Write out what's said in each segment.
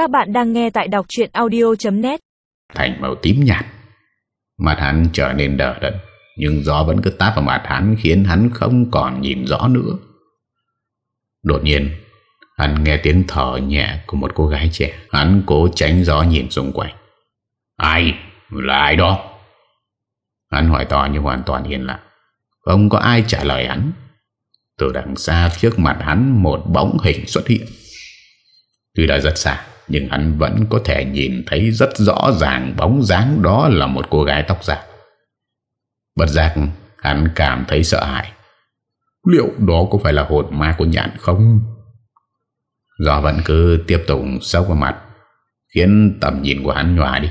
Các bạn đang nghe tại đọc chuyện audio.net Thành màu tím nhạt. Mặt hắn trở nên đờ đẫn, Nhưng gió vẫn cứ táp vào mặt hắn, Khiến hắn không còn nhìn rõ nữa. Đột nhiên, Hắn nghe tiếng thở nhẹ của một cô gái trẻ. Hắn cố tránh gió nhìn xung quanh. Ai? Là ai đó? Hắn hỏi to nhưng hoàn toàn yên lặng. Không có ai trả lời hắn. Từ đằng xa trước mặt hắn, Một bóng hình xuất hiện. Tuy đã rất xa nhưng hắn vẫn có thể nhìn thấy rất rõ ràng Bóng dáng đó là một cô gái tóc dài Bất giác, Hắn cảm thấy sợ hãi. Liệu đó có phải là hồn ma của nhạn không? Do vẫn cứ tiếp tục sâu vào mặt, Khiến tầm nhìn của hắn nhòa đi.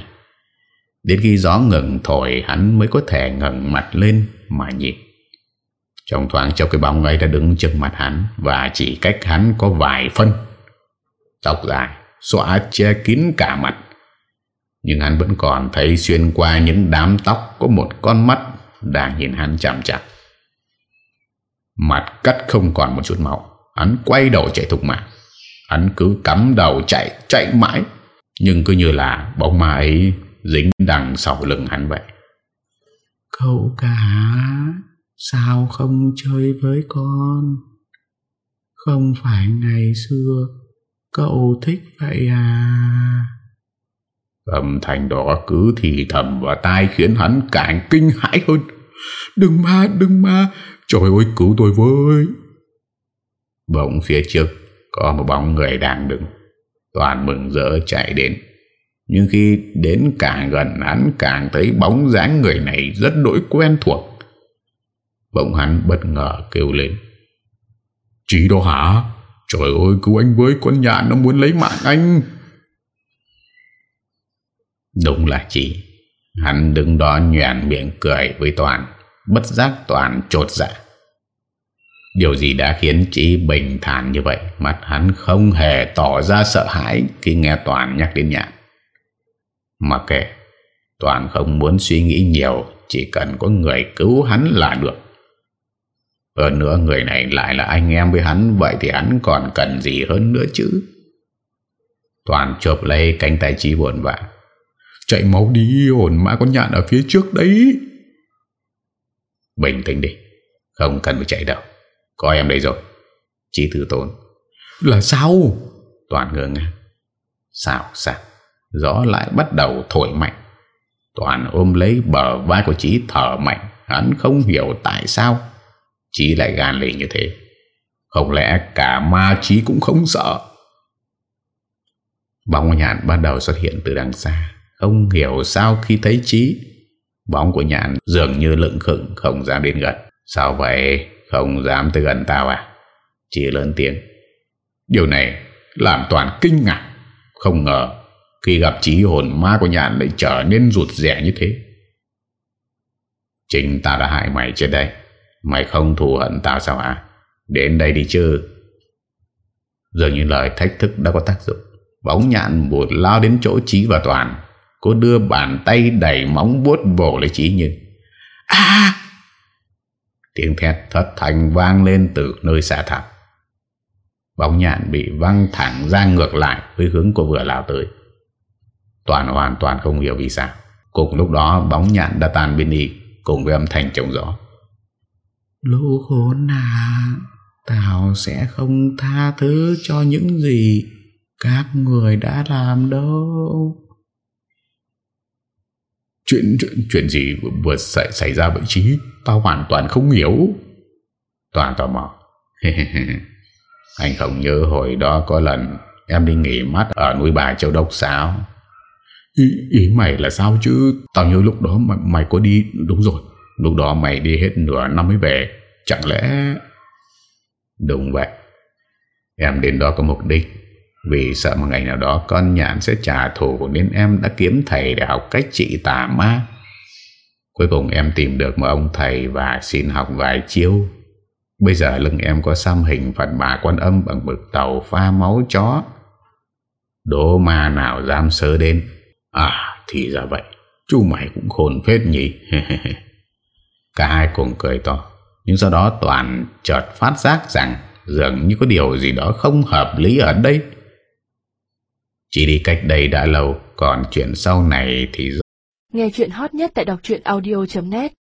Đến khi gió ngừng thổi, Hắn mới có thể ngẩng mặt lên Mà nhìn. Trong thoáng cho cái bóng ấy đã đứng trước mặt hắn Và chỉ cách hắn có vài phân. Tóc dài. Xóa che kín cả mặt. Nhưng hắn vẫn còn thấy Xuyên qua những đám tóc Có một con mắt Đang nhìn hắn chạm chặt Mặt cắt không còn một chút máu. Hắn quay đầu chạy thục mạng. Hắn cứ cắm đầu chạy Chạy mãi. Nhưng cứ như là bóng ma ấy Dính đằng sau lưng hắn vậy. Cậu cả, Sao không chơi với con? Không phải ngày xưa Cậu thích vậy à? Âm thanh đó cứ thì thầm vào tai Khiến hắn càng kinh hãi hơn. Đừng ma đừng ma. Trời ơi, cứu tôi với. Bỗng phía trước Có một bóng người đang đứng, Toàn mừng rỡ chạy đến. Nhưng khi đến càng gần Hắn, càng thấy bóng dáng người này Rất đổi quen thuộc. Bỗng hắn bất ngờ kêu lên. Chị đó hả? Trời ơi, cứu anh với, con nhạn Nó muốn lấy mạng anh. Đúng là chị. Hắn đứng đó nhoàn miệng cười với Toàn, Bất giác Toàn trột dạ. Điều gì đã khiến chị bình thản như vậy Mặt hắn không hề tỏ ra sợ hãi Khi nghe Toàn nhắc đến nhạn. Mà kệ Toàn không muốn suy nghĩ nhiều, Chỉ cần có người cứu hắn là được. Hơn nữa người này lại là anh em với hắn Vậy thì hắn còn cần gì hơn nữa chứ? Toàn chộp lấy cánh tay Chí buồn vã Chạy máu đi hồn ma con nhạn ở phía trước đấy. Bình tĩnh đi Không cần phải chạy đâu. Có em đây rồi Chí tử tốn. Là sao? Toàn ngơ ngác. Sao sao Gió lại bắt đầu thổi mạnh. Toàn ôm lấy bờ vai của Chí thở mạnh Hắn không hiểu tại sao Chí lại gan lì như thế. Không lẽ cả ma Chí cũng không sợ? Bóng của nhạn bắt đầu xuất hiện từ đằng xa. Không hiểu sao khi thấy Chí, Bóng của nhạn dường như lựng khựng, Không dám đến gần. Sao vậy? Không dám tới gần tao à? Chí lớn tiếng. Điều này làm Toàn kinh ngạc. Không ngờ Khi gặp trí hồn ma của nhạn lại trở nên rụt rẻ như thế. Chính ta đã hại mày trên đây. Mày không thù hận tao sao hả? Đến đây đi chứ. Dường như lời thách thức đã có tác dụng. Bóng nhạn bụt lao đến chỗ Trí và Toàn. Cô đưa bàn tay đẩy móng vuốt vồ lấy Trí nhưng À! Tiếng thét thất thành vang lên từ nơi xa thẳm. Bóng nhạn bị văng thẳng ra ngược lại Với hướng cô vừa lao tới. Toàn hoàn toàn không hiểu vì sao. Cùng lúc đó bóng nhạn đã tan bên đi Cùng với âm thanh trống gió Lũ khốn à Tao sẽ không tha thứ cho những gì Các người đã làm đâu. Chuyện chuyện, chuyện gì vừa xảy, xảy ra vậy chí Tao hoàn toàn không hiểu. Toàn tò mò. Anh không nhớ hồi đó có lần Em đi nghỉ mắt ở núi bà Châu Đốc sao? Ý, ý mày là sao chứ? Tao nhớ lúc đó mày, mày có đi Đúng rồi. Lúc đó mày đi hết nửa năm mới về, Chẳng lẽ Đúng vậy? Em đến đó có mục đích, Vì sợ một ngày nào đó con nhạn sẽ trả thù, Nên em đã kiếm thầy để học cách trị tà ma. Cuối cùng em tìm được một ông thầy Và xin học vài chiêu. Bây giờ lưng em có xăm hình Phật bà quan âm bằng bực tàu pha máu chó. Đố ma nào dám sớ đến? À thì ra vậy, Chú mày cũng khôn phết nhỉ. Cả hai cùng cười to. Nhưng sau đó Toàn chợt phát giác rằng Dường như có điều gì đó không hợp lý ở đây. Chỉ đi cách đây đã lâu, Còn chuyện sau này thì Nghe chuyện hot nhất tại đọc audio.net